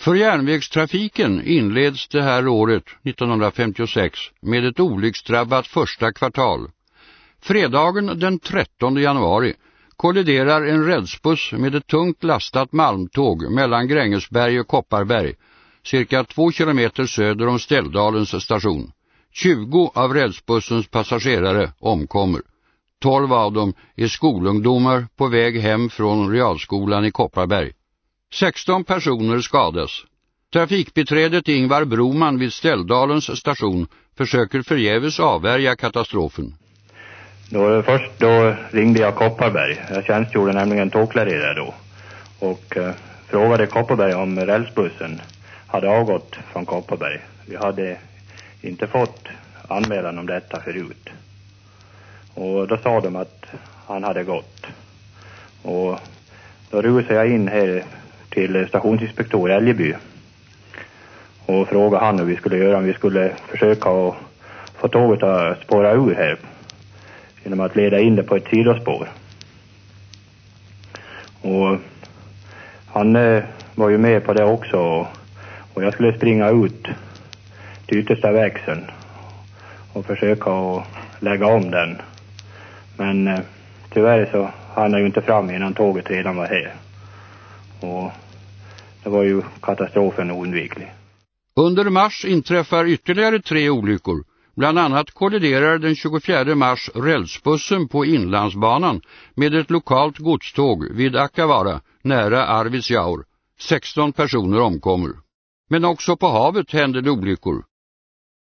För järnvägstrafiken inleds det här året, 1956, med ett olycksdrabbat första kvartal. Fredagen den 13 januari kolliderar en rälsbuss med ett tungt lastat malmtåg mellan Grängesberg och Kopparberg, cirka två kilometer söder om Ställdalens station. 20 av rälsbussens passagerare omkommer. 12 av dem är skolungdomar på väg hem från realskolan i Kopparberg. 16 personer skadas. Trafikbiträdet Ingvar Broman vid Ställdalens station försöker förgäves avvärja katastrofen. Då, först då ringde jag Kopparberg. Jag tjänstgjorde nämligen tågklarerare då. Och eh, frågade Kopparberg om rälsbussen hade avgått från Kopparberg. Vi hade inte fått anmälan om detta förut. Och då sa de att han hade gått. Och då rusade jag in här till stationsinspektor Älgeby och frågade han hur vi skulle göra om vi skulle försöka att få tåget att spåra ur här genom att leda in det på ett sidospår. Och han eh, var ju med på det också och, och jag skulle springa ut till yttersta växeln och försöka att lägga om den. Men eh, tyvärr så hann jag ju inte fram innan tåget redan var här. Och det var ju katastrofen oundviklig. Under mars inträffar ytterligare tre olyckor. Bland annat kolliderar den 24 mars rälsbussen på inlandsbanan med ett lokalt godståg vid Akavara nära Arvidsjaur. 16 personer omkommer. Men också på havet händer det olyckor.